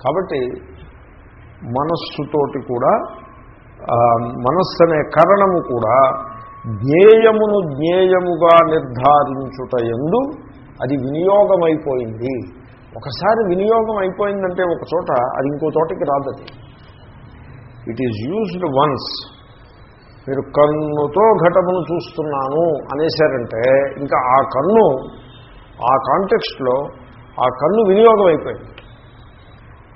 కాబట్టి మనస్సుతోటి కూడా మనస్సు అనే కరణము కూడా జ్ఞేయమును జ్ఞేయముగా నిర్ధారించుట ఎందు అది వినియోగమైపోయింది. ఒకసారి వినియోగం అయిపోయిందంటే ఒక చోట అది ఇంకో చోటకి రాదది ఇట్ ఈజ్ యూజ్డ్ వన్స్ మీరు కన్నుతో ఘటమును చూస్తున్నాను అనేశారంటే ఇంకా ఆ కన్ను ఆ కాంటెక్స్ట్లో ఆ కన్ను వినియోగం అయిపోయింది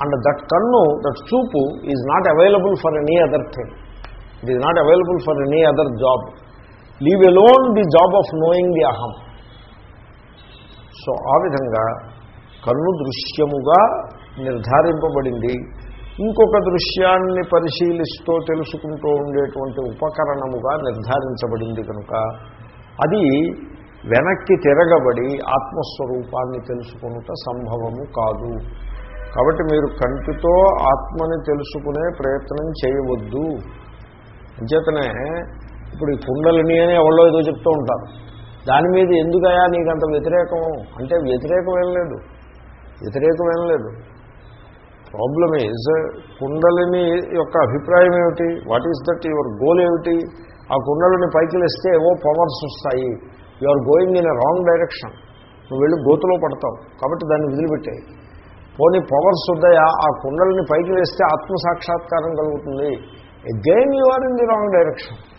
అండ్ దట్ కన్ను దట్ చూపు is not available for any other thing it is not available for any other job leave alone the job of knowing the అహం సో ఆ విధంగా కన్ను దృశ్యముగా నిర్ధారింపబడింది. ఇంకొక దృశ్యాన్ని పరిశీలిస్తూ తెలుసుకుంటూ ఉండేటువంటి ఉపకరణముగా నిర్ధారించబడింది కనుక అది వెనక్కి తిరగబడి ఆత్మస్వరూపాన్ని తెలుసుకునుట సంభవము కాదు. కాబట్టి మీరు కంటితో ఆత్మని తెలుసుకునే ప్రయత్నం చేయవద్దు. అంచేతనే ఇప్పుడు ఈ కుండలిని అని ఎవరో ఏదో చెప్తూ ఉంటారు. దాని మీద ఎందుకయా నీకు అంత వ్యతిరేకం అంటే వ్యతిరేకం ఏం లేదు. వ్యతిరేకం ఏం లేదు. ప్రాబ్లమ్ ఈజ్ కుండలిని యొక్క అభిప్రాయం ఏమిటి? What is that your goal ఏమిటి? ఆ కుండలిని పైకి లేస్తే ఏవో పవర్స్ వస్తాయి. You are going in a wrong direction నువ్వు వెళ్ళి గోతులో పడతావు. కాబట్టి దాన్ని వదిలిపెట్టాయి. పోనీ పవర్స్ ఉన్నాయా? ఆ కుండల్ని పైకి వేస్తే ఆత్మసాక్షాత్కారం కలుగుతుంది. Again you are in the wrong direction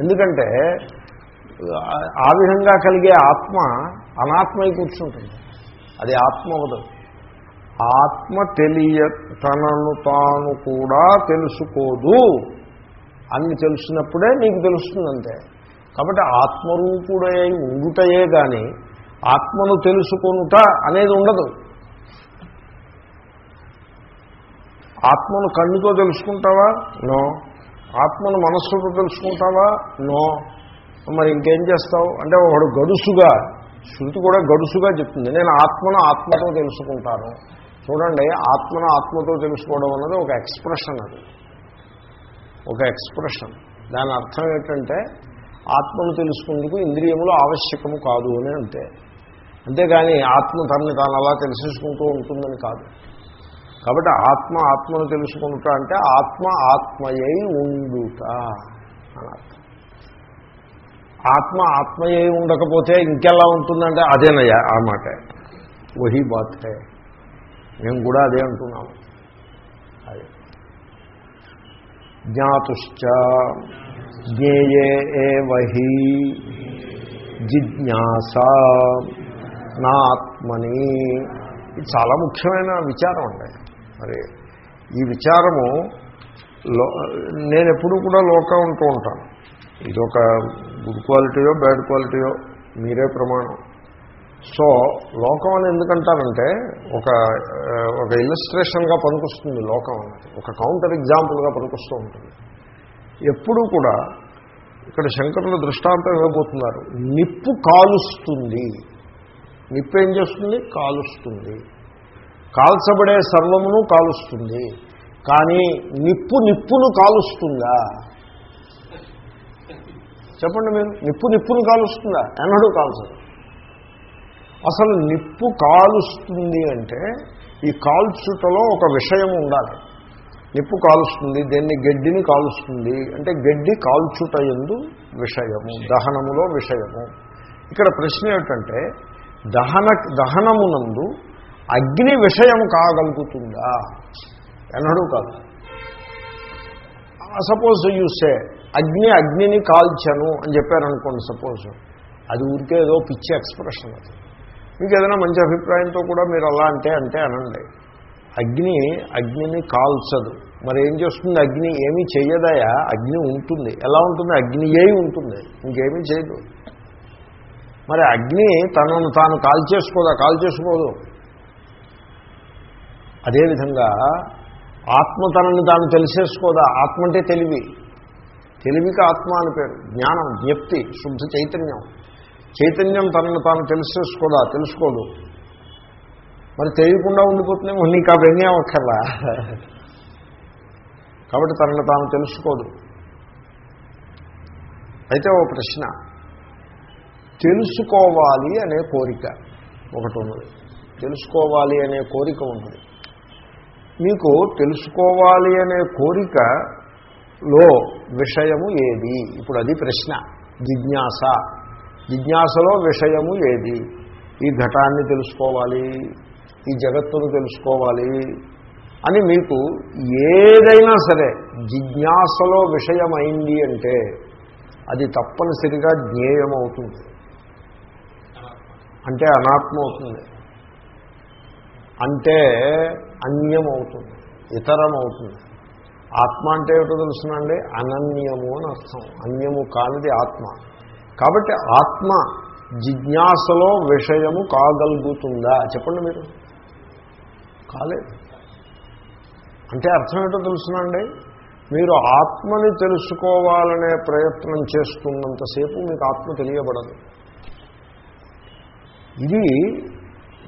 ఎందుకంటే ఆ- విధంగా కలిగే ఆత్మ అనాత్మై కూర్చుంటుంది. అది ఆత్మ అవదు ఆత్మ తెలియ తనను తాను కూడా తెలుసుకోదు. అని తెలిసినప్పుడే నీకు తెలుస్తుందంతే. కాబట్టి ఆత్మరూపుడై ఉండుటయే కానీ ఆత్మను తెలుసుకొనుట అనేది ఉండదు. ఆత్మను కన్నుతో తెలుసుకుంటావా? నో. ఆత్మను మనస్సుతో తెలుసుకుంటావా? నో. మరి ఇంకేం చేస్తావు? అంటే ఒకడు గడుసుగా శృతి కూడా గడుసుగా చెప్తుంది. నేను ఆత్మను ఆత్మతో తెలుసుకుంటాను. చూడండి ఆత్మను ఆత్మతో తెలుసుకోవడం అన్నది ఒక ఎక్స్ప్రెషన్ అది. ఒక ఎక్స్ప్రెషన్. దాని అర్థం ఏంటంటే ఆత్మను తెలుసుకుందుకు ఇంద్రియములు ఆవశ్యకము కాదు అని అంతే అంతేగాని ఆత్మ తనని తాను అలా తెలిసేసుకుంటూ ఉంటుందని కాదు. కాబట్టి ఆత్మ ఆత్మను తెలుసుకుంట అంటే ఆత్మ ఆత్మయై ఉండుట అని ఆత్మ ఆత్మయై ఉండకపోతే ఇంకెలా ఉంటుందంటే అదేనయ్యా ఆ మాట. వహీ బాత్ హే మేము కూడా అదే అంటున్నాము. అదే. జ్ఞాతుశ్చ జ్ఞేయే వహి జిజ్ఞాస నాత్మని. ఇది చాలా ముఖ్యమైన విచారం అండి. మరి ఈ విచారము లో నేను ఎప్పుడూ కూడా లోకం ఉంటూ ఉంటాను. ఇది ఒక గుడ్ క్వాలిటీయో బ్యాడ్ క్వాలిటీయో మీరే ప్రమాణం. సో లోకం అని ఎందుకంటారంటే ఒక ఒక ఇల్లస్ట్రేషన్గా పనికొస్తుంది లోకం అన్నది. ఒక కౌంటర్ ఎగ్జాంపుల్గా పనికొస్తూ ఉంటుంది. ఎప్పుడూ కూడా ఇక్కడ శంకరులు దృష్టాంతం ఇవ్వబోతున్నారు. నిప్పు కాలుస్తుంది. నిప్పు ఏం చేస్తుంది? కాలుస్తుంది. కాల్చబడే సర్వమును కాలుస్తుంది. కానీ నిప్పు నిప్పును కాలుస్తుందా? చెప్పండి మీరు. నిప్పు నిప్పును కాలుస్తుందా? ఎన్నడూ కాల్చదు. అసలు నిప్పు కాలుస్తుంది అంటే ఈ కాల్చుటలో ఒక విషయం ఉండాలి. నిప్పు కాలుస్తుంది దేన్ని? గడ్డిని కాలుస్తుంది. అంటే గడ్డి కాల్చుట ఎందు విషయము దహనములో విషయము. ఇక్కడ ప్రశ్న ఏమిటంటే దహన దహనమునందు అగ్ని విషయం కాగలుగుతుందా? ఎన్నడూ కాదు. సపోజ్ చూస్తే అగ్ని అగ్నిని కాల్చను అని చెప్పారనుకోండి సపోజ్ అది ఊరికే ఏదో పిచ్చి ఎక్స్ప్రెషన్ అది. మీకు ఏదైనా మంచి అభిప్రాయంతో కూడా మీరు అలా అంటే అంటే అనండి. అగ్ని అగ్నిని కాల్చదు. మరి ఏం చేస్తుంది? అగ్ని ఏమీ చెయ్యదయా? అగ్ని ఉంటుంది. ఎలా ఉంటుంది? అగ్ని ఏమి ఉంటుంది. ఇంకేమీ చేయదు. మరి అగ్ని తనను తాను కాల్చేసుకోదా? కాల్చేసుకోదు. అదేవిధంగా ఆత్మ తనని తాను తెలిసేసుకోదా? ఆత్మ అంటే తెలివి. తెలివికి ఆత్మ అని పేరు. జ్ఞానం జ్ఞప్తి శుద్ధ చైతన్యం. చైతన్యం తనను తాను తెలిసేసుకోదా? తెలుసుకోదు. మరి తెలియకుండా ఉండిపోతున్నామో నీకు అవన్నీ వ్యంగ్యం అక్కర్లా కాబట్టి తనను తాను తెలుసుకోదు. అయితే ఓ ప్రశ్న. తెలుసుకోవాలి అనే కోరిక ఒకటి ఉన్నది. తెలుసుకోవాలి అనే కోరిక ఉంటుంది మీకు తెలుసుకోవాలి అనే కోరికలో విషయము ఏది? ఇప్పుడు అది ప్రశ్న. జిజ్ఞాస. జిజ్ఞాసలో విషయము ఏది? ఈ ఘటాన్ని తెలుసుకోవాలి. ఈ జగత్తును తెలుసుకోవాలి అని మీకు ఏదైనా సరే జిజ్ఞాసలో విషయమైంది అంటే అది తప్పనిసరిగా జ్ఞేయం అవుతుంది అంటే అనాత్మ అవుతుంది. అంటే అన్యం అవుతుంది ఇతరం అవుతుంది ఆత్మ అంటే ఏమిటో తెలుసునండి? అనన్యము అని అర్థం. అన్యము కానిది ఆత్మ. కాబట్టి ఆత్మ జిజ్ఞాసలో విషయము కాగలుగుతుందా? చెప్పండి మీరు. కాలేదు. అంటే అర్థం ఏంటో తెలుసునండి? మీరు ఆత్మని తెలుసుకోవాలనే ప్రయత్నం చేస్తున్నంతసేపు మీకు ఆత్మ తెలియబడదు. ఇది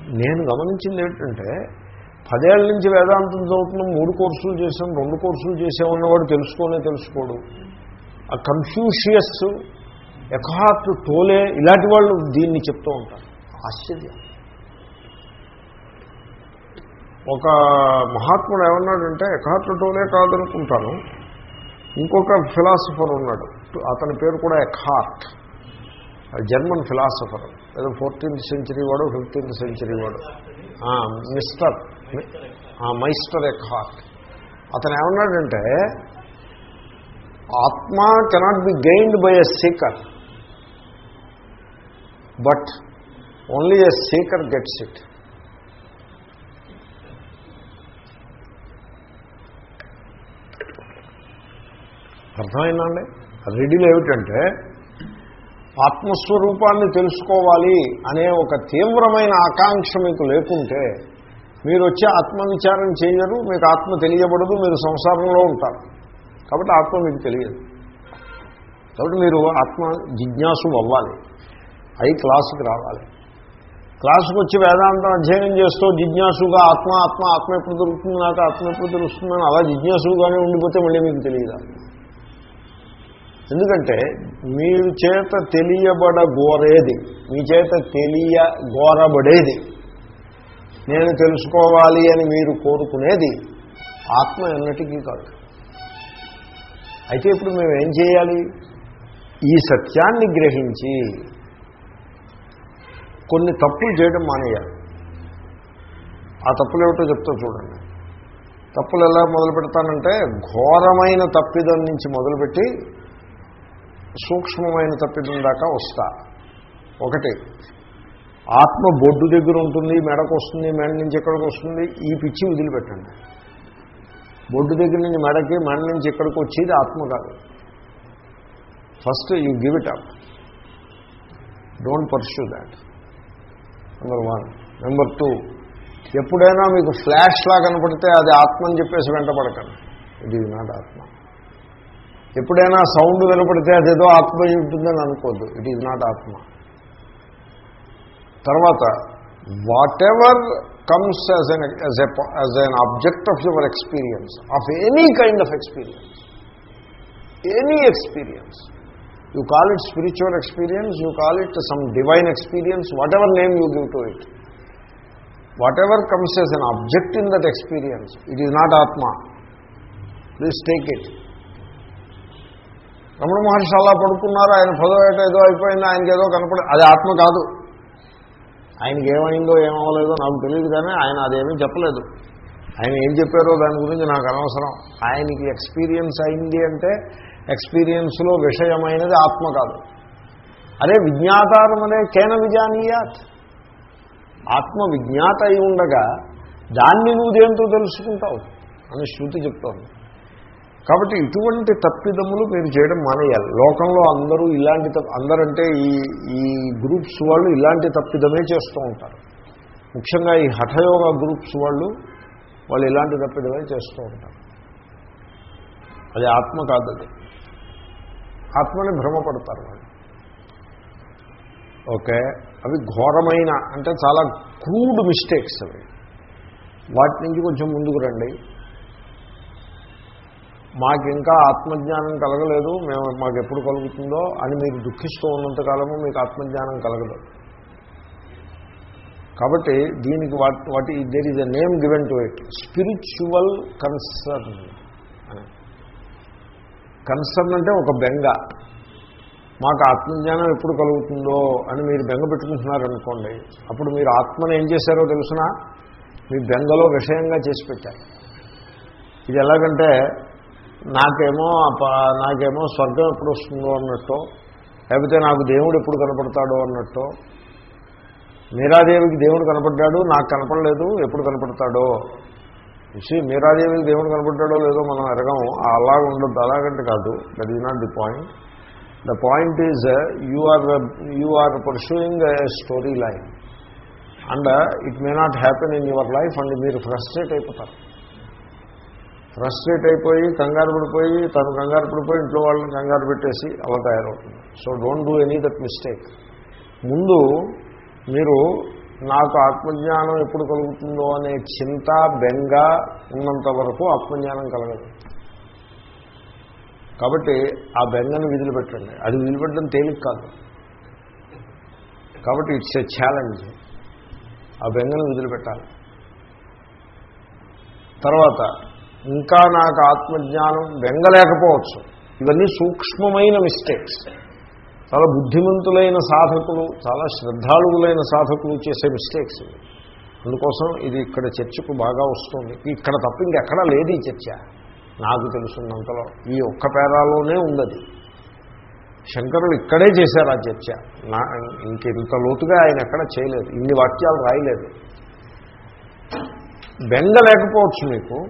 నేను గమనించింది ఏంటంటే పదేళ్ళ నుంచి వేదాంతం చదువుతున్నాం మూడు కోర్సులు చేసాం రెండు కోర్సులు చేసామన్నవాడు తెలుసుకోనే తెలుసుకోడు. ఆ కన్ఫ్యూషియస్ ఎకార్ట్ టోలే ఇలాంటి వాళ్ళు దీన్ని చెప్తూ ఉంటారు. ఆశ్చర్యం. ఒక మహాత్ముడు ఏమన్నాడంటే ఎకార్ట్ టోలే కాదనుకుంటాను. ఇంకొక ఫిలాసఫర్ ఉన్నాడు. అతని పేరు కూడా ఎకార్ట్ జర్మన్ ఫిలాసఫర్ ఏదో ఫోర్టీన్త్ సెంచరీ వాడు ఫిఫ్టీన్త్ సెంచరీ వాడు. మిస్టర్ మైస్టర్ ఎక్హార్ట్ అతను ఏమన్నాడంటే ఆత్మ cannot be gained by a seeker but only a seeker gets it అర్థమైందండి? రెడీలు ఏమిటంటే ఆత్మస్వరూపాన్ని తెలుసుకోవాలి అనే ఒక తీవ్రమైన ఆకాంక్ష మీకు లేకుంటే మీరు వచ్చి ఆత్మవిచారం చేయరు మీకు ఆత్మ తెలియబడదు మీరు సంసారంలో ఉంటారు. కాబట్టి ఆత్మ మీకు తెలియదు. కాబట్టి మీరు ఆత్మ జిజ్ఞాసు అవ్వాలి. అయి క్లాసుకి రావాలి. క్లాసుకు వచ్చి వేదాంతం అధ్యయనం చేస్తూ జిజ్ఞాసుగా ఆత్మ ఆత్మ ఆత్మ ఎప్పుడు దొరుకుతుంది నాకు ఆత్మ ఎప్పుడు దొరుకుతుందని అలా జిజ్ఞాసుగానే ఉండిపోతే మళ్ళీ మీకు తెలియదు? ఎందుకంటే మీ చేత తెలియబడగోరేది. మీ చేత తెలియ గోరబడేది నేను తెలుసుకోవాలి అని మీరు కోరుకునేది ఆత్మ ఎన్నటికీ కాదు. అయితే ఇప్పుడు మేము ఏం చేయాలి? ఈ సత్యాన్ని గ్రహించి కొన్ని తప్పులు చేయడం మానేయాలి. ఆ తప్పులు ఏమిటో చెప్తా చూడండి. తప్పులు ఎలా మొదలు పెడతానంటే ఘోరమైన తప్పిదం నుంచి మొదలుపెట్టి సూక్ష్మమైన తప్పిదం దాకా వస్తా. ఒకటి ఆత్మ బొడ్డు దగ్గర ఉంటుంది మెడకు వస్తుంది మెడ నుంచి ఎక్కడికి వస్తుంది ఈ పిచ్చి వదిలిపెట్టండి. బొడ్డు దగ్గర నుంచి మెడకి మెడ నుంచి ఎక్కడికి వచ్చేది ఆత్మ కాదు. First you give it up don't pursue that number one number two ఎప్పుడైనా మీకు ఫ్లాష్లా కనపడితే అది ఆత్మ అని చెప్పేసి వెంటపడకండి. ఇది నాట్ ఆత్మ. ఎప్పుడైనా సౌండ్ వినపడితే అదేదో ఆత్మ ఉంటుందని అనుకోద్దు. ఇట్ ఈజ్ నాట్ ఆత్మ. తర్వాత whatever comes as an as as an object of your experience of any kind of experience any experience you call it spiritual experience you call it some divine experience whatever name you give to it whatever comes as an object in that experience it is not ఆత్మ please take it Ramana Maharshi అలా పడుకున్నారు? ఆయన పదో ఏట ఏదో అయిపోయింది ఆయనకి ఏదో కనపడి అది ఆత్మ కాదు. ఆయనకి ఏమైందో ఏమవ్వలేదో నాకు తెలియదు కానీ ఆయన అదేమీ చెప్పలేదు. ఆయన ఏం చెప్పారో దాని గురించి నాకు అనవసరం. ఆయనకి ఎక్స్పీరియన్స్ అయింది అంటే ఎక్స్పీరియన్స్లో విషయమైనది ఆత్మ కాదు. అదే విజ్ఞాతారం అనే కేన విజానీయాత్. ఆత్మ విజ్ఞాత అయి ఉండగా దాన్ని నువ్వు దేంతో తెలుసుకుంటావు? అని శృతి చెప్తోంది. కాబట్టి ఇటువంటి తప్పిదములు మీరు చేయడం మానేయాలి. లోకంలో అందరూ ఇలాంటి అందరంటే ఈ ఈ గ్రూప్స్ వాళ్ళు ఇలాంటి తప్పిదమే చేస్తూ ఉంటారు. ముఖ్యంగా ఈ హఠయోగ గ్రూప్స్ వాళ్ళు వాళ్ళు ఇలాంటి తప్పిదమే చేస్తూ ఉంటారు. అది ఆత్మ కాదు అది. ఆత్మని భ్రమపడతారు వాళ్ళు. ఓకే? అవి ఘోరమైన అంటే చాలా క్రూడ్ మిస్టేక్స్ అవి. వాటి నుంచి కొంచెం ముందుకు రండి. మాకు ఇంకా ఆత్మజ్ఞానం కలగలేదు మేము మాకు ఎప్పుడు కలుగుతుందో అని మీరు దుఃఖిస్తూ ఉన్నంతకాలము మీకు ఆత్మజ్ఞానం కలగదు. కాబట్టి దీనికి వాట్ వాటి there is a name given to it spiritual concern అని కన్సర్న్ అంటే ఒక బెంగ. మాకు ఆత్మజ్ఞానం ఎప్పుడు కలుగుతుందో అని మీరు బెంగ పెట్టుకుంటున్నారనుకోండి అప్పుడు మీరు ఆత్మను ఏం చేశారో తెలుసిన? మీ బెంగలో విషయంగా చేసి పెట్టారు. ఇది ఎలాగంటే నాకేమో నాకేమో స్వర్గం ఎప్పుడు వస్తుందో అన్నట్టు లేకపోతే నాకు దేవుడు ఎప్పుడు కనపడతాడో అన్నట్టు. మీరాదేవికి దేవుడు కనపడ్డాడు నాకు కనపడలేదు ఎప్పుడు కనపడతాడో. చూసి మీరాదేవికి దేవుడు కనపడ్డాడో లేదో మనం ఎరగము అలాగ ఉండద్దు అలాగంటే కాదు. That is not the point the point is you are you are pursuing a story line and it may not happen in your life and మీరు ఫ్రస్ట్రేట్ అయిపోతారు. ఫ్రస్ట్రేట్ అయిపోయి కంగారు పడిపోయి తను కంగారు పడిపోయి ఇంట్లో వాళ్ళని కంగారు పెట్టేసి అలా తయారవుతుంది. So don't do any that mistake ముందు మీరు నాకు ఆత్మజ్ఞానం ఎప్పుడు కలుగుతుందో అనే చింత బెంగ ఉన్నంత వరకు ఆత్మజ్ఞానం కలగదు. కాబట్టి ఆ బెంగను విదిలిపెట్టండి. అది విదిలిపెట్టడం తేలిక కాదు. కాబట్టి ఇట్స్ ఎ ఛాలెంజ్ ఆ బెంగను విదిలిపెట్టాలి. తర్వాత ఇంకా నాకు ఆత్మజ్ఞానం వెంగలేకపోవచ్చు. ఇవన్నీ సూక్ష్మమైన మిస్టేక్స్ చాలా బుద్ధిమంతులైన సాధకులు చాలా శ్రద్ధాళువులైన సాధకులు చేసే మిస్టేక్స్ ఇవి. అందుకోసం ఇది ఇక్కడ చర్చకు బాగా వస్తుంది. ఇక్కడ తప్ప ఇంకెక్కడా లేదు ఈ చర్చ. నాకు తెలుసున్నంతలో ఈ ఒక్క పేరాలోనే ఉన్నది. శంకరులు ఇక్కడే చేశారు ఆ చర్చ. నా ఇంకెంత లోతుగా ఆయన ఎక్కడ చేయలేదు. ఇన్ని వాక్యాలు రాయలేదు. బెంగ లేకపోవచ్చు మీకు.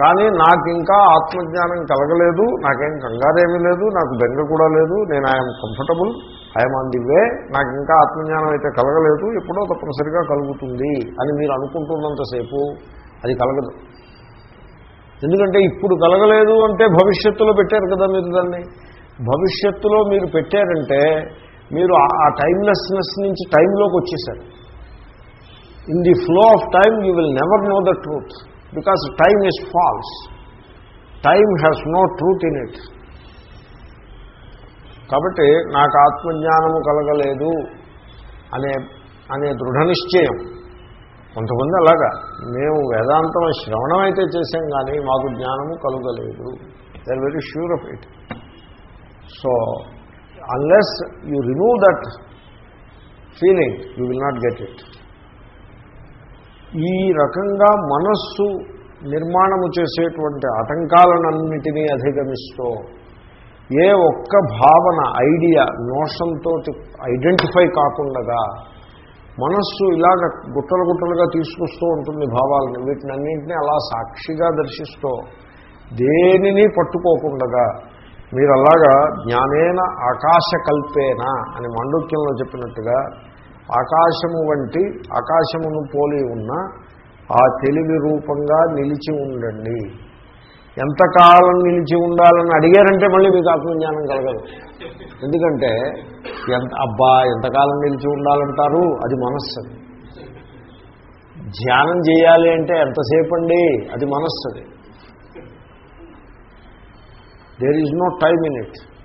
కానీ నాకు ఇంకా ఆత్మజ్ఞానం కలగలేదు నాకేం కంగారేమీ లేదు నాకు బెంగ కూడా లేదు నేను I'm comfortable I'm on the way నాకు ఇంకా ఆత్మజ్ఞానం అయితే కలగలేదు ఎప్పుడో తప్పనిసరిగా కలుగుతుంది అని మీరు అనుకుంటున్నంతసేపు అది కలగదు. ఎందుకంటే ఇప్పుడు కలగలేదు అంటే భవిష్యత్తులో పెట్టారు కదా మీరు దాన్ని? భవిష్యత్తులో మీరు పెట్టారంటే మీరు ఆ- టైమ్లెస్నెస్ నుంచి టైంలోకి వచ్చేసారు. In the flow of time you will never know the truth because time is false time has no truth in it కాబట్టి నాకు ఆత్మజ్ఞానము కలగలేదు అనే అనే దృఢ నిశ్చయం. కొంతమంది అలాగా మేము వేదాంతం శ్రవణం అయితే చేసాం కానీ మాకు జ్ఞానము కలగలేదు. They are very sure of it so unless you remove that feeling you will not get it ఈ రకంగా మనస్సు నిర్మాణము చేసేటువంటి ఆటంకాలనన్నిటినీ అధిగమిస్తూ ఏ ఒక్క భావన ఐడియా నోషంతో ఐడెంటిఫై కాకుండా మనస్సు ఇలాగ గుట్టలు గుట్టలుగా తీసుకొస్తూ ఉంటుంది భావాలని. వీటిని అన్నింటినీ అలా సాక్షిగా దర్శిస్తూ దేనిని పట్టుకోకుండా మీరు అలాగా జ్ఞానేన ఆకాశకల్పేన అని మాండుక్యంలో చెప్పినట్టుగా ఆకాశము వంటి ఆకాశమును పోలి ఉన్న ఆ తెలివి రూపంగా నిలిచి ఉండండి. ఎంతకాలం నిలిచి ఉండాలని అడిగారంటే మళ్ళీ మీకు ఆత్మజ్ఞానం కలగదు. ఎందుకంటే ఎంత అబ్బా ఎంతకాలం నిలిచి ఉండాలంటారు? అది మనస్సుది ధ్యానం చేయాలి అంటే ఎంతసేపు అండి అది మనస్సుది. There is no time in it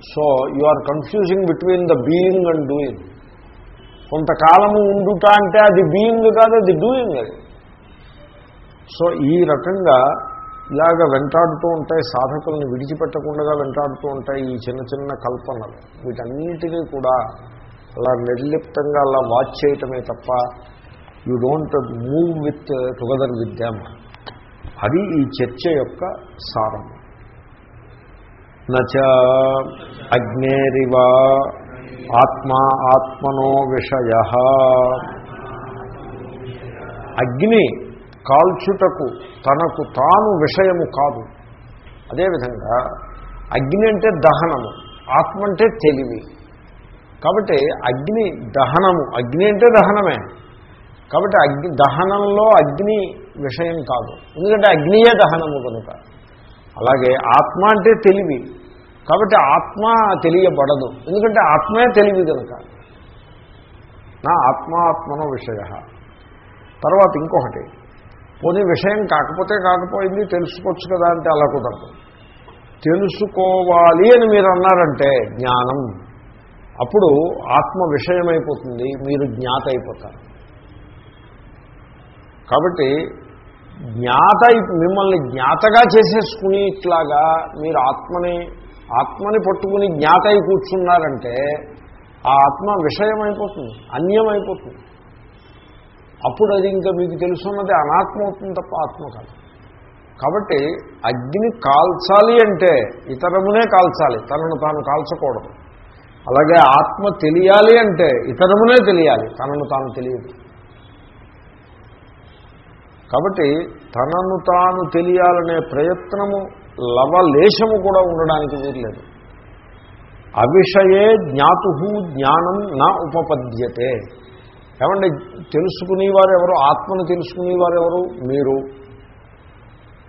so you are confusing between the being and doing. కొంతకాలము ఉండుట అంటే అది బీయింగ్ కాదు అది డూయింగ్ అది. సో ఈ రకంగా ఇలాగ వెంటాడుతూ ఉంటాయి సాధకుల్ని విడిచిపెట్టకుండా వెంటాడుతూ ఉంటాయి ఈ చిన్న చిన్న కల్పనలు. వీటన్నిటినీ కూడా అలా నిర్లిప్తంగా అలా వాచ్ చేయటమే తప్ప you don't move with together with them. అది ఈ చర్చ యొక్క సారం. నచ అగ్నేరివ ఆత్మా ఆత్మనో విషయ అగ్ని కాల్చుటకు తనకు తాను విషయము కాదు. అదేవిధంగా అగ్ని అంటే దహనము ఆత్మ అంటే తెలివి. కాబట్టి అగ్ని దహనము అగ్ని అంటే దహనమే. కాబట్టి అగ్ని దహనంలో అగ్ని విషయం కాదు. ఎందుకంటే అగ్నియే దహనము కనుక. అలాగే ఆత్మ అంటే తెలివి. కాబట్టి ఆత్మ తెలియబడదు. ఎందుకంటే ఆత్మే తెలివి కనుక నా ఆత్మాత్మన విషయ. తర్వాత ఇంకొకటి. పోనీ విషయం కాకపోతే కాకపోయింది తెలుసుకోవచ్చు కదా అంటే అలా కుదరదు. తెలుసుకోవాలి అని మీరు అన్నారంటే జ్ఞానం. అప్పుడు ఆత్మ విషయమైపోతుంది మీరు జ్ఞాత అయిపోతారు. కాబట్టి జ్ఞాత మిమ్మల్ని జ్ఞాతగా చేసేసుకుని ఇట్లాగా మీరు ఆత్మని ఆత్మని పట్టుకుని జ్ఞాత అయి కూర్చున్నారంటే ఆ ఆత్మ విషయమైపోతుంది అన్యమైపోతుంది. అప్పుడు అది ఇంకా మీకు తెలుసున్నది అనాత్మ అవుతుంది తప్ప ఆత్మ కాదు. కాబట్టి అగ్ని కాల్చాలి అంటే ఇతరమునే కాల్చాలి తనను తాను కాల్చకూడదు. అలాగే ఆత్మ తెలియాలి అంటే ఇతరమునే తెలియాలి తనను తాను తెలియదు. కాబట్టి తనను తాను తెలియాలనే ప్రయత్నము లవలేశము కూడా ఉండడానికి వీర్లేదు అవిషయే జ్ఞాతు జ్ఞానం నా ఉపపద్యతే. ఏమంటే తెలుసుకునేవారు ఎవరు ఆత్మను తెలుసుకునేవారు ఎవరు మీరు.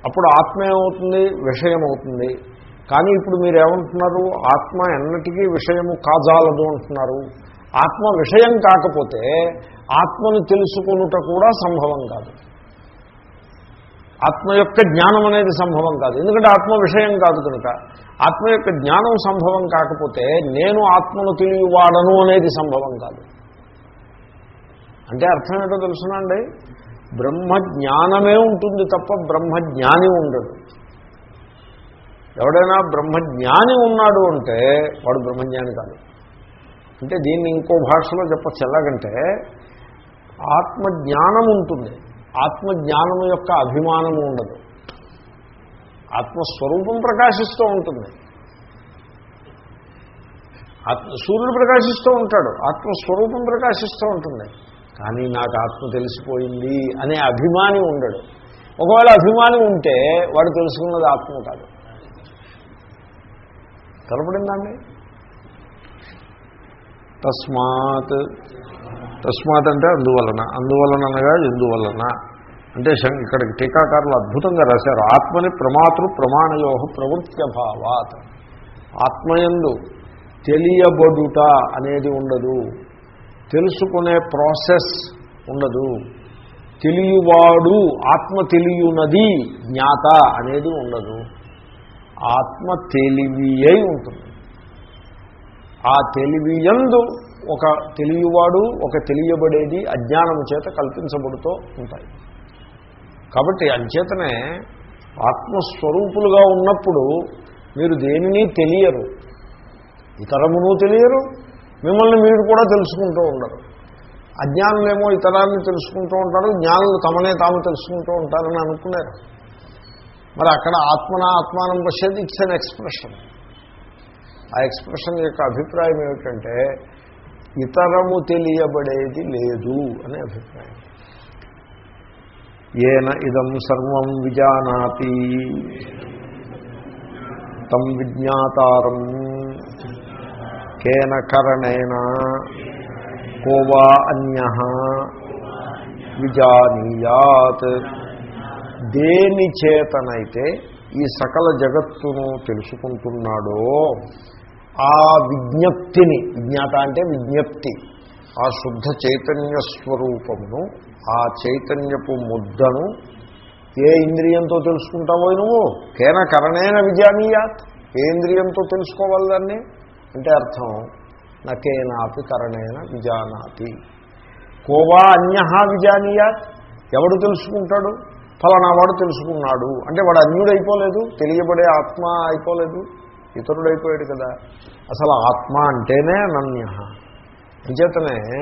అప్పుడు ఆత్మ ఏమవుతుంది? విషయం అవుతుంది కానీ ఇప్పుడు మీరు ఏమంటున్నారు ఆత్మ ఎన్నటికీ విషయము కాజాలదు అంటున్నారు. ఆత్మ విషయం కాకపోతే ఆత్మను తెలుసుకునుట కూడా సంభవం కాదు. ఆత్మ యొక్క జ్ఞానం అనేది సంభవం కాదు. ఎందుకంటే ఆత్మ విషయం కాదు కనుక. ఆత్మ యొక్క జ్ఞానం సంభవం కాకపోతే నేను ఆత్మను తెలియవాడను అనేది సంభవం కాదు. అంటే అర్థం ఏంటో తెలుసునండి బ్రహ్మ జ్ఞానమే ఉంటుంది తప్ప బ్రహ్మజ్ఞాని ఉండదు. ఎవడైనా బ్రహ్మజ్ఞాని ఉన్నాడు అంటే వాడు బ్రహ్మజ్ఞాని కాదు. అంటే దీన్ని ఇంకో భాషలో చెప్పచ్చు. ఎలాగంటే ఆత్మజ్ఞానం ఉంటుంది. ఆత్మజ్ఞానం యొక్క అభిమానము ఉండదు. ఆత్మస్వరూపం ప్రకాశిస్తూ ఉంటుంది. ఆత్మ సూర్యుడు ప్రకాశిస్తూ ఉంటాడు. ఆత్మస్వరూపం ప్రకాశిస్తూ ఉంటుంది. కానీ నాకు ఆత్మ తెలిసిపోయింది అనే అభిమాని ఉండడు. ఒకవేళ అభిమాని ఉంటే వాడు తెలుసుకున్నది ఆత్మ కాదు. కనపడిందండి తస్మాత్ తస్మాత్ అంటే అందువలన. అందువలన అనగా ఎందువలన. అంటే శం- ఇక్కడికి టీకాకారులు అద్భుతంగా రాశారు. ఆత్మని ప్రమాతృ ప్రమాణయోహ ప్రవృత్యభావాత్. ఆత్మయందు తెలియబడుట అనేది ఉండదు. తెలుసుకునే ప్రాసెస్ ఉండదు. తెలియవాడు ఆత్మ తెలియనది జ్ఞాత అనేది ఉండదు. ఆత్మ తెలివి అయి ఉంటుంది. ఆ తెలివియందు ఒక తెలియవాడు ఒక తెలియబడేది అజ్ఞానము చేత కల్పించబడుతూ ఉంటాయి. కాబట్టి అంచేతనే ఆత్మస్వరూపులుగా ఉన్నప్పుడు మీరు దేనిని తెలియరు. ఇతరమును తెలియరు మిమ్మల్ని మీరు కూడా తెలుసుకుంటూ ఉండరు. అజ్ఞానులేమో ఇతరాన్ని తెలుసుకుంటూ ఉంటారు జ్ఞానులు తమనే తాము తెలుసుకుంటూ ఉంటారని అనుకున్నారు. మరి అక్కడ ఆత్మన ఆత్మానం పశ్చేది ఇట్స్ అన్ ఎక్స్ప్రెషన్. ఆ ఎక్స్ప్రెషన్ యొక్క అభిప్రాయం ఏమిటంటే ఇతరము తెలియబడేది లేదు అనే అభిప్రాయం. ఏన ఇదం సర్వం విజానాతి. తం విజ్ఞాతారం. కేన కరణేన. కోవా అన్య. విజానీయాత్. దేని చేతనైతే ఈ సకల జగత్తును తెలుసుకుంటున్నాడో ఆ విజ్ఞప్తిని విజ్ఞాత అంటే విజ్ఞప్తి ఆ శుద్ధ చైతన్య స్వరూపమును ఆ చైతన్యపు ముద్దను ఏ ఇంద్రియంతో తెలుసుకుంటావో నువ్వు? కేన కరణేన విజానీయాత్. ఏ ఇంద్రియంతో తెలుసుకోవాలి దాన్ని? అంటే అర్థం నకేనాపి కరణేన విజానాతి. కోవా అన్య విజానీయాత్. ఎవడు తెలుసుకుంటాడు? ఫలానా వాడు తెలుసుకున్నాడు. అంటే వాడు అన్యుడు అయిపోలేదు తెలియబడే ఆత్మ అయిపోలేదు. ఇతరుడైపోయాడు కదా. అసలు ఆత్మ అంటేనే అనన్య. అంచేతనే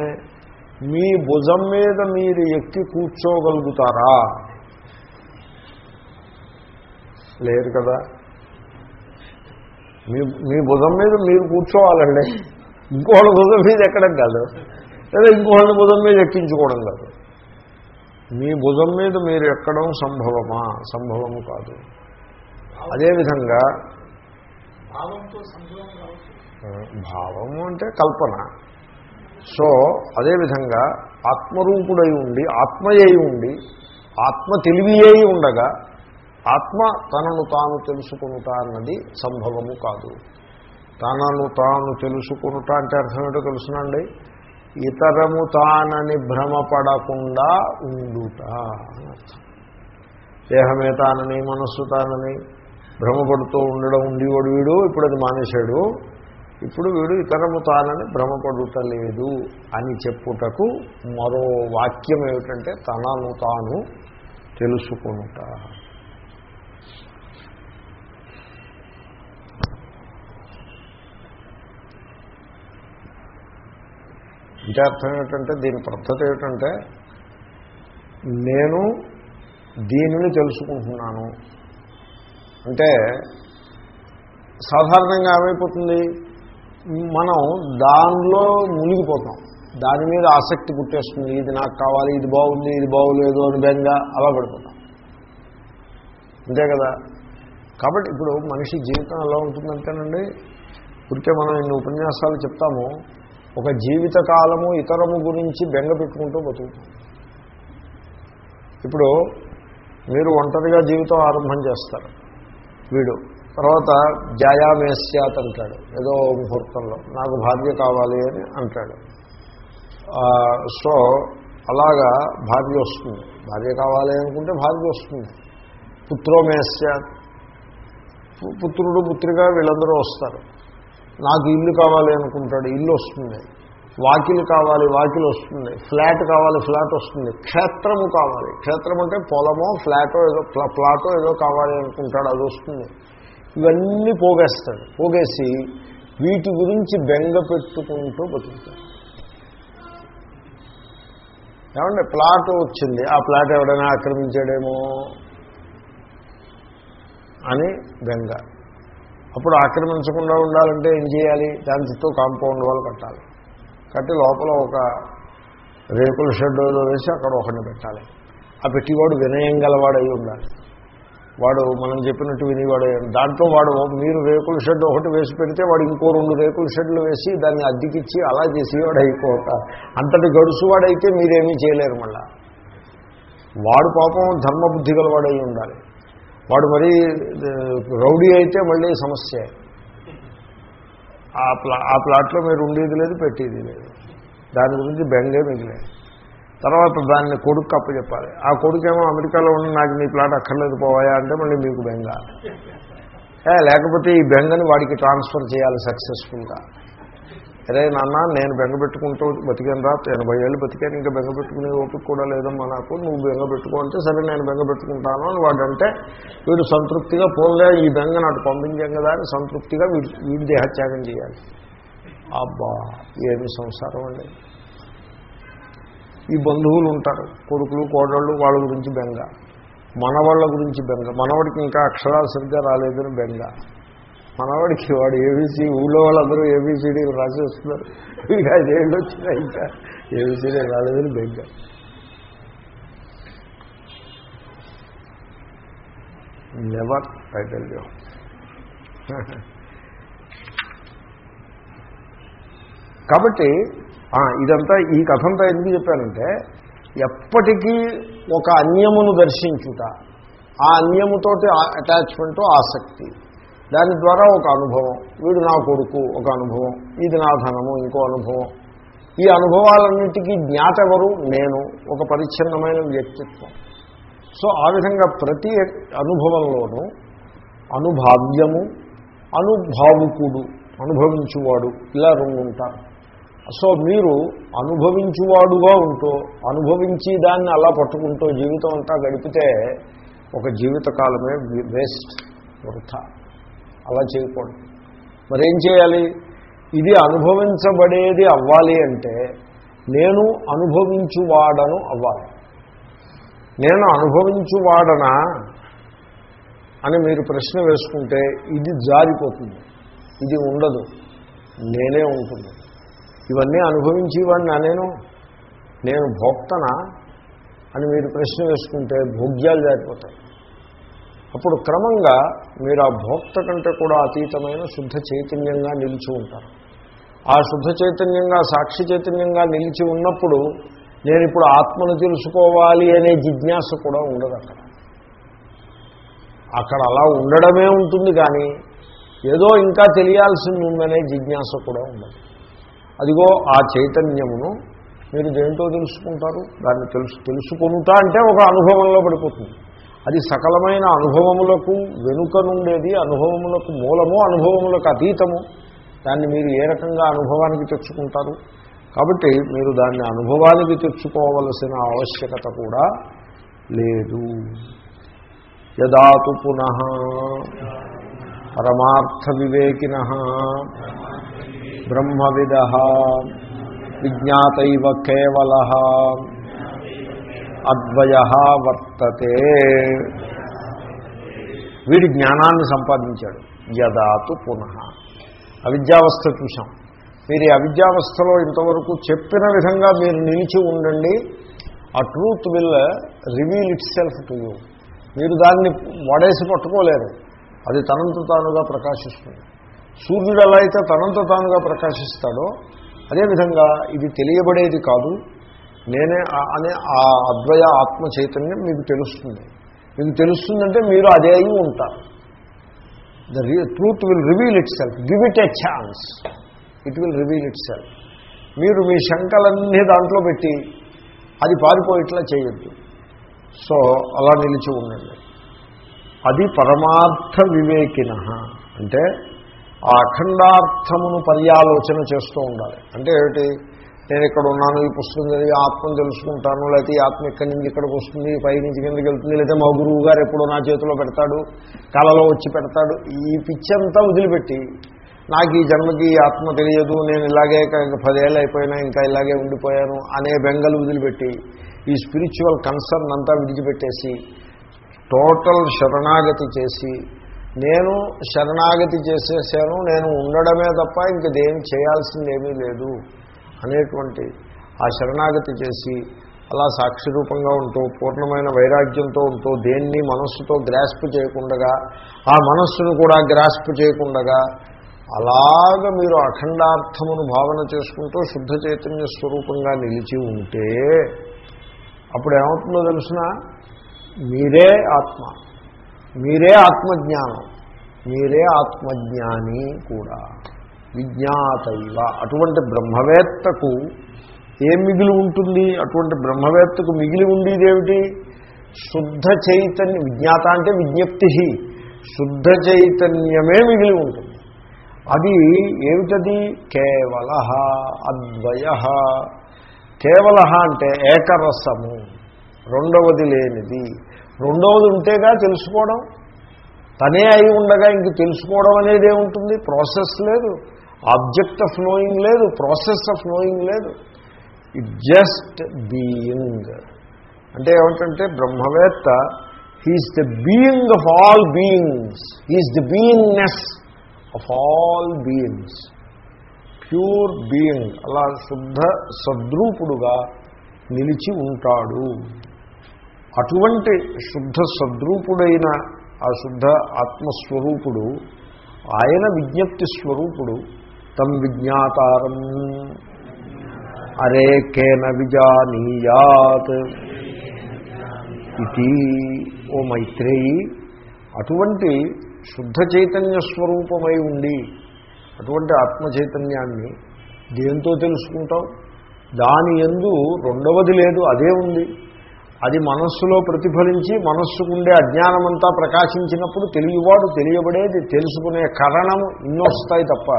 మీ భుజం మీద మీరు ఎక్కి కూర్చోగలుగుతారా? లేరు కదా. మీ మీ భుజం మీద మీరు కూర్చోవాలండి. ఇంకోళ్ళ భుజం మీద ఎక్కడం కాదు. లేదా ఇంకోళ్ళ భుజం మీద ఎక్కించుకోవడం కాదు. మీ భుజం మీద మీరు ఎక్కడం సంభవమా? సంభవము కాదు. అదేవిధంగా భావంతో సంభవం కావచ్చు ఆ, భావము అంటే కల్పన. సో అదేవిధంగా ఆత్మరూపుడై ఉండి ఆత్మయై ఉండి ఆత్మ తెలివి అయి ఉండగా ఆత్మ తనను తాను తెలుసుకునుట అన్నది సంభవము కాదు. తనను తాను తెలుసుకునుట అంటే అర్థం ఏంటో తెలుసునండి ఇతరము తానని భ్రమపడకుండా ఉండుట అని అర్థం. దేహమే తానని మనస్సు తానని భ్రమపడుతూ ఉండడం ఉండేవాడు వీడు ఇప్పుడు అది మానేశాడు. ఇప్పుడు వీడు ఇతరము తానని భ్రమపడుటలేదు అని చెప్పుటకు మరో వాక్యం ఏమిటంటే తనను తాను తెలుసుకుంట అంటే అర్థం ఏమిటంటే దీని పద్ధతి ఏమిటంటే నేను దీనిని తెలుసుకుంటున్నాను. అంటే సాధారణంగా ఏమైపోతుంది? మనం దానిలో మునిగిపోతాం. దాని మీద ఆసక్తి పుట్టేస్తుంది. ఇది నాకు కావాలి ఇది బాగుంది ఇది బాగులేదు అని బెంగ అలా పడిపోతాం. అంతే కదా? కాబట్టి ఇప్పుడు మనిషి జీవితం ఎలా ఉంటుందంటేనండి ఇప్పటికే మనం ఇన్ని ఉపన్యాసాలు చెప్తాము. ఒక జీవిత కాలము ఇతరము గురించి బెంగ పెట్టుకుంటూ బతుకుతాం. ఇప్పుడు మీరు ఒంటరిగా జీవితం ఆరంభం చేస్తారు. వీడు. తర్వాత జాయామేస్యాత్ అంటాడు ఏదో ముహూర్తంలో. నాకు భార్య కావాలి అని అంటాడు. సో అలాగా భార్య వస్తుంది. భార్య కావాలి అనుకుంటే భార్య వస్తుంది. పుత్రోమేస్యాత్ పుత్రుడు పుత్రిక వీళ్ళందరూ వస్తారు. నాకు ఇల్లు కావాలి అనుకుంటాడు. ఇల్లు వస్తుంది. వాకిలు కావాలి వాకిలు వస్తుంది. ఫ్లాట్ కావాలి ఫ్లాట్ వస్తుంది. క్షేత్రము కావాలి. క్షేత్రం అంటే పొలమో ఫ్లాటో ఏదో ప్లా- ప్లాటో ఏదో కావాలి అనుకుంటాడు అది వస్తుంది. ఇవన్నీ పోగేస్తాడు. పోగేసి వీటి గురించి బెంగ పెట్టుకుంటూ బతుకుతాడు. ఏమంటే ప్లాట్ వచ్చింది. ఆ ప్లాట్ ఎవడైనా ఆక్రమించాడేమో అని బెంగ. అప్పుడు ఆక్రమించకుండా ఉండాలంటే ఏం చేయాలి? దానితో కాంపౌండ్ వాళ్ళు కట్టాలి. కట్టి లోపల ఒక రేకుల షెడ్ వేసి అక్కడ ఒకరిని పెట్టాలి. ఆ పెట్టివాడు వినయం గలవాడు అయి ఉండాలి. వాడు మనం చెప్పినట్టు వినేవాడు. దాంట్లో వాడు మీరు రేకుల షెడ్ ఒకటి వేసి పెడితే వాడు ఇంకో రెండు రేకుల షెడ్లు వేసి దాన్ని అద్దెకిచ్చి అలా చేసేవాడు అయిపోక అంతటి గడుసువాడైతే మీరేమీ చేయలేరు మళ్ళా. వాడు పాపం ధర్మబుద్ధి గలవాడు ఉండాలి. వాడు మరీ రౌడీ అయితే మళ్ళీ సమస్య. ఆ ప్లా ఆ ప్లాట్లో మీరు ఉండేది లేదు పెట్టేది లేదు. దాని గురించి బెంగే మిగిలేదు తర్వాత దాన్ని కొడుకు అప్పచెప్పాలి ఆ కొడుకేమో అమెరికాలో ఉండి నాకు నీ ప్లాట్ అక్కర్లేదు పోవాయా? అంటే మళ్ళీ మీకు బెంగ. లేకపోతే ఈ బెంగని వాడికి ట్రాన్స్ఫర్ చేయాలి సక్సెస్ఫుల్గా. అరే నాన్న నేను బెంగపెట్టుకుంటూ బతికాను రా. ఎనభై ఏళ్ళు బతికాను ఇంకా బెంగపెట్టుకునే ఓపిక కూడా లేదమ్మా నాకు. నువ్వు బెంగపెట్టుకో అంటే సరే నేను బెంగపెట్టుకుంటాను అని వాడంటే వీడు సంతృప్తిగా పోలే ఈ బెంగ నాకు పంపించాం కదా అని సంతృప్తిగా వీడి వీడి దేహత్యాగం చేయాలి. అబ్బా ఏమి సంసారం అండి. ఈ బంధువులు ఉంటారు కొడుకులు కోడళ్ళు వాళ్ళ గురించి బెంగ. మనవాళ్ళ గురించి బెంగ. మనవాడికి ఇంకా అక్షరాలు సరిగ్గా రాలేదని బెంగ. మనవాడికి వాడు ఏబీసీ ఊళ్ళో వాళ్ళందరూ ఏబీసీడీలు రాసి వస్తున్నారు ఇంకా ఐదేళ్ళు వచ్చినాయి ఇంకా ఏబీసీడీ రాలేదని బెంగ. నెవర్ టైటల్ యూ కాబట్టి ఇదంతా ఈ కథంతా ఎందుకు చెప్పానంటే ఎప్పటికీ ఒక అన్యమును దర్శించుట ఆ అన్యముతోటి అటాచ్మెంట్ ఆసక్తి. దాని ద్వారా ఒక అనుభవం. వీడు నా కొడుకు ఒక అనుభవం. ఇది నా ధనము ఇంకో అనుభవం. ఈ అనుభవాలన్నిటికీ జ్ఞాత ఎవరు నేను. ఒక పరిచ్ఛిన్నమైన వ్యక్తిత్వం. సో ఆ విధంగా ప్రతి అనుభవంలోనూ అనుభావ్యము అనుభావుకుడు అనుభవించువాడు ఇలా రెండు ఉంటారు సో మీరు అనుభవించువాడుగా ఉంటూ అనుభవించి దాన్ని అలా పట్టుకుంటూ జీవితం అంతా గడిపితే ఒక జీవితకాలమే వేస్ట్ వృథా అలా చేయకూడదు. మరేం చేయాలి? ఇది అనుభవించబడేది అవ్వాలి అంటే నేను అనుభవించువాడను అవ్వాలి. నేను అనుభవించువాడనా అని మీరు ప్రశ్న వేసుకుంటే ఇది జారిపోతుంది. ఇది ఉండదు. నేనే ఉంటుంది. ఇవన్నీ అనుభవించేవాడినా నేను. నేను భోక్తనా అని మీరు ప్రశ్న వేసుకుంటే భోగ్యాలు జారిపోతాయి. అప్పుడు క్రమంగా మీరు ఆ భోక్త కంటే కూడా అతీతమైన శుద్ధ చైతన్యంగా నిలిచి ఉంటారు. ఆ శుద్ధ చైతన్యంగా సాక్షి చైతన్యంగా నిలిచి ఉన్నప్పుడు నేను ఇప్పుడు ఆత్మను తెలుసుకోవాలి అనే జిజ్ఞాస కూడా ఉండదు అక్కడ. అక్కడ అలా ఉండడమే ఉంటుంది కానీ ఏదో ఇంకా తెలియాల్సింది ఉందనే జిజ్ఞాస కూడా ఉండదు. అదిగో ఆ చైతన్యమును మీరు దేంతో తెలుసుకుంటారు? దాన్ని తెలుసు తెలుసుకుంటా అంటే ఒక అనుభవంలో పడిపోతుంది. అది సకలమైన అనుభవములకు వెనుక నుండేది అనుభవములకు మూలము అనుభవములకు అతీతము. దాన్ని మీరు ఏ రకంగా అనుభవానికి తెచ్చుకుంటారు? కాబట్టి మీరు దాన్ని అనుభవానికి తెచ్చుకోవలసిన ఆవశ్యకత కూడా లేదు. యదాతు పునః పరమార్థ వివేకిన బ్రహ్మవిద విజ్ఞాతైవ కేవల అద్వయ వర్తతే. వీడి జ్ఞానాన్ని సంపాదించాడు. యదాతు పునః. అవిద్యావస్థ చూసాం మీరు ఈ అవిద్యావస్థలో ఇంతవరకు చెప్పిన విధంగా మీరు నిలిచి ఉండండి. ఆ truth will reveal itself to you మీరు దాన్ని వడేసి పట్టుకోలేరు. అది తనంత తానుగా ప్రకాశిస్తుంది. సూర్యుడు ఎలా అయితే తనంత తానుగా ప్రకాశిస్తాడో అదేవిధంగా ఇది తెలియబడేది కాదు. నేనే అనే ఆ అద్వయ ఆత్మ చైతన్యం మీకు తెలుస్తుంది. మీకు తెలుస్తుందంటే మీరు అదే అయి ఉంటారు. The truth will reveal itself give it a chance it will reveal itself మీరు మీ శంకలన్నీ దాంట్లో పెట్టి అది పారిపోయేట్లా చేయొద్దు. సో అలా నిలిచి ఉండండి. అది పరమార్థ వివేకిన. అంటే ఆ అఖండార్థమును పర్యాలోచన చేస్తూ ఉండాలి. అంటే ఏమిటి? నేను ఇక్కడ ఉన్నాను ఈ పుస్తకం చదివి ఆత్మను తెలుసుకుంటాను లేకపోతే ఈ ఆత్మ ఇక్కడి నుంచి ఇక్కడికి వస్తుంది పై నుంచి కిందకి వెళ్తుంది లేదా మా గురువు గారు ఎప్పుడో నా చేతిలో పెడతాడు కళలో వచ్చి పెడతాడు. ఈ పిచ్చంతా వదిలిపెట్టి నాకు ఈ జన్మకి ఈ ఆత్మ తెలియదు నేను ఇలాగే ఇంకా పదేళ్ళు అయిపోయినా ఇంకా ఇలాగే ఉండిపోయాను అనే బెంగలు వదిలిపెట్టి ఈ స్పిరిచువల్ కన్సర్న్ అంతా విడిచిపెట్టేసి టోటల్ శరణాగతి చేసి నేను శరణాగతి చేసేసాను నేను ఉండడమే తప్ప ఇంక దేని చేయాల్సిందేమీ లేదు. అనేటువంటి ఆ శరణాగతి చేసి అలా సాక్షిరూపంగా ఉంటూ పూర్ణమైన వైరాగ్యంతో ఉంటూ దేన్ని మనస్సుతో గ్రాస్ప్ చేయకుండగా ఆ మనస్సును కూడా గ్రాస్ప్ చేయకుండగా అలాగ మీరు అఖండార్థమును భావన చేసుకుంటూ శుద్ధ చైతన్య స్వరూపంగా నిలిచి ఉంటే అప్పుడు ఏమవుతుందో తెలిసిన? మీరే ఆత్మ. మీరే ఆత్మజ్ఞానం. మీరే ఆత్మజ్ఞాని కూడా. విజ్ఞాతైవ. అటువంటి బ్రహ్మవేత్తకు ఏం మిగిలి ఉంటుంది? అటువంటి బ్రహ్మవేత్తకు మిగిలి ఉండేదేమిటి శుద్ధ చైతన్య. విజ్ఞాత అంటే విజ్ఞప్తి. శుద్ధ చైతన్యమే మిగిలి ఉంటుంది. అది ఏమిటది? కేవల అద్వయ. కేవల అంటే ఏకరసము. రెండవది లేనిది. రెండవది ఉంటేగా తెలుసుకోవడం. తనే అయి ఉండగా ఇంక తెలుసుకోవడం అనేది ఏముంటుంది? ప్రాసెస్ లేదు. ఆబ్జెక్ట్ ఆఫ్ నోయింగ్ లేదు ప్రాసెస్ ఆఫ్ నోయింగ్ లేదు. ఇట్ జస్ట్ బీయింగ్ అంటే ఏమిటంటే బ్రహ్మవేత్త he is the being of all beings he is the beingness of all beings pure being అలా శుద్ధ సద్రూపుడుగా నిలిచి ఉంటాడు. అటువంటి శుద్ధ సద్రూపుడైన ఆ శుద్ధ ఆత్మస్వరూపుడు ఆయన విజ్ఞప్తి స్వరూపుడు తం విజ్ఞాతారం. అరే కేన విజానీయాత్. ఇది ఓ మైత్రేయి అటువంటి శుద్ధ చైతన్య స్వరూపమై ఉండి అటువంటి ఆత్మ చైతన్యాన్ని దేంతో తెలుసుకుంటాం దాని ఎందు రెండవది లేదు అదే ఉంది. అది మనస్సులో ప్రతిఫలించి మనస్సుకుండే అజ్ఞానమంతా ప్రకాశించినప్పుడు తెలియవాడు తెలియబడేది తెలుసుకునే కరణము ఇన్నొస్తాయి తప్ప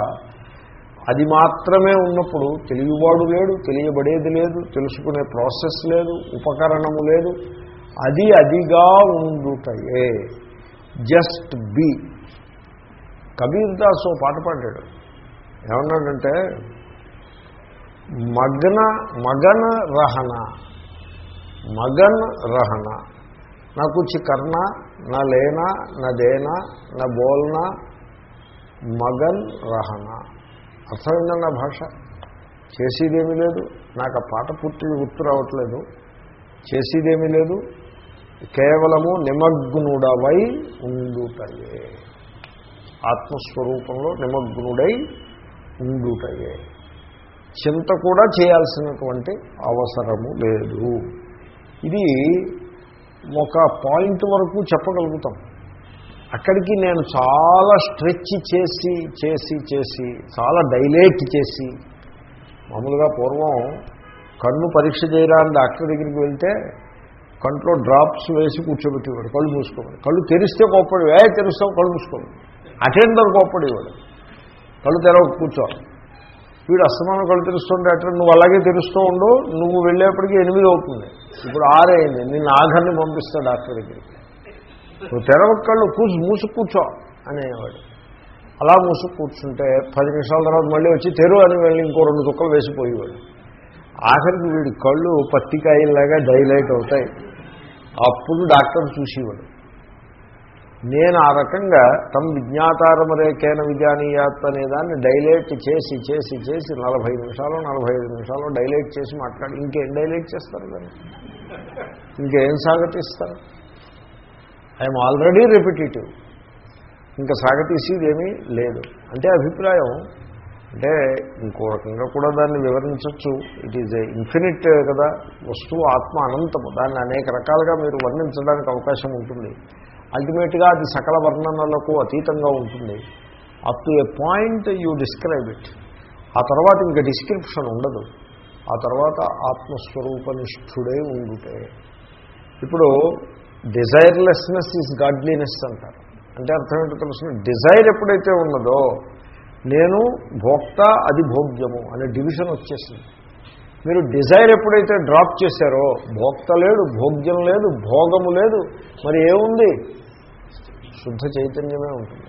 అది మాత్రమే ఉన్నప్పుడు తెలియవాడు లేడు తెలియబడేది లేదు తెలుసుకునే ప్రాసెస్ లేదు ఉపకరణము లేదు. అది అదిగా ఉండుటయే. Just be. కబీర్ దాస్ ఓ పాట పాడాడు. ఏమన్నాడంటే మగ్న మగన రహణ మగన్ రహణ నా కుచి కర్ణ నా లేనా నా దేనా నా బోల్నా మగన్ రహణ అర్థమైందన్న భాష. చేసేదేమీ లేదు. నాకు ఆ పాట పూర్తిగా గుర్తు రావట్లేదు. చేసేదేమీ లేదు. కేవలము నిమగ్నుడవై ఉండుటయే. ఆత్మస్వరూపంలో నిమగ్నుడై ఉండుటయే. చింత కూడా చేయాల్సినటువంటి అవసరము లేదు. ఇది ఒక పాయింట్ వరకు చెప్పగలుగుతాం. అక్కడికి నేను చాలా స్ట్రెచ్ చేసి చేసి చేసి చాలా డైలేట్ చేసి మామూలుగా పూర్వం కన్ను పరీక్ష చేయడానికి డాక్టర్ దగ్గరికి వెళ్తే కంట్లో డ్రాప్స్ వేసి కూర్చోబెట్టేవాడు కళ్ళు మూసుకోమని. కళ్ళు తెరిస్తే కోప్పడి ఏ తెరుస్తావు కళ్ళు మూసుకోమని. అటెండర్ కోప్పడేవాడు కళ్ళు తెరవ కూర్చో. వీడు అస్తమానం కళ్ళు తెరుస్తుంటే అట్లా నువ్వు అలాగే తెరుస్తూ ఉండు నువ్వు వెళ్ళేప్పటికీ ఎనిమిది అవుతుంది. ఇప్పుడు ఆరైంది నిన్ను ఆఖరిని పంపిస్తా డాక్టర్ దగ్గరికి. నువ్వు తెరవ కళ్ళు కూర్చు మూసు కూర్చో అనేవాడు. అలా మూసు కూర్చుంటే పది నిమిషాల తర్వాత మళ్ళీ వచ్చి తెరు అని వెళ్ళి ఇంకో రెండు చుక్కలు వేసిపోయేవాడు. ఆఖరికి వీడి కళ్ళు పత్తికాయలాగా డైలైట్ అవుతాయి. అప్పుడు డాక్టర్ చూసేవాడు. నేను ఆ రకంగా తమ విజ్ఞాతారమరేకేన విజానీయాత్ అనే దాన్ని డైలైట్ చేసి చేసి చేసి నలభై నిమిషాలు నలభై ఐదు నిమిషాలు డైలైట్ చేసి మాట్లాడి ఇంకేం డైలైట్ చేస్తారు దాన్ని? ఇంకేం సాగతిస్తారు? I'm already repetitive. ఇంకా సాగతీసేది ఏమీ లేదు. అంటే అభిప్రాయం అంటే ఇంకో రకంగా కూడా దాన్ని వివరించవచ్చు ఇట్ ఈజ్ ఇన్ఫినిట్ కదా వస్తువు ఆత్మ అనంతము. దాన్ని అనేక రకాలుగా మీరు వర్ణించడానికి అవకాశం ఉంటుంది. అల్టిమేట్గా అది సకల వర్ణనలకు అతీతంగా ఉంటుంది. Up to a point you describe it ఆ తర్వాత ఇంకా డిస్క్రిప్షన్ ఉండదు. ఆ తర్వాత ఆత్మస్వరూపనిష్ఠుడే ఉండుటే. ఇప్పుడు డిజైర్లెస్నెస్ ఈజ్ గాడ్లీనెస్ అంటారు. అంటే అర్థం ఏంటో తెలుసు డిజైర్ ఎప్పుడైతే ఉన్నదో నేను భోక్త అది భోగ్యము అనే డివిజన్ వచ్చేసింది. మీరు డిజైర్ ఎప్పుడైతే డ్రాప్ చేశారో భోక్త లేడు భోగ్యం లేదు భోగము లేదు మరి ఏముంది? శుద్ధ చైతన్యమే ఉంటుంది.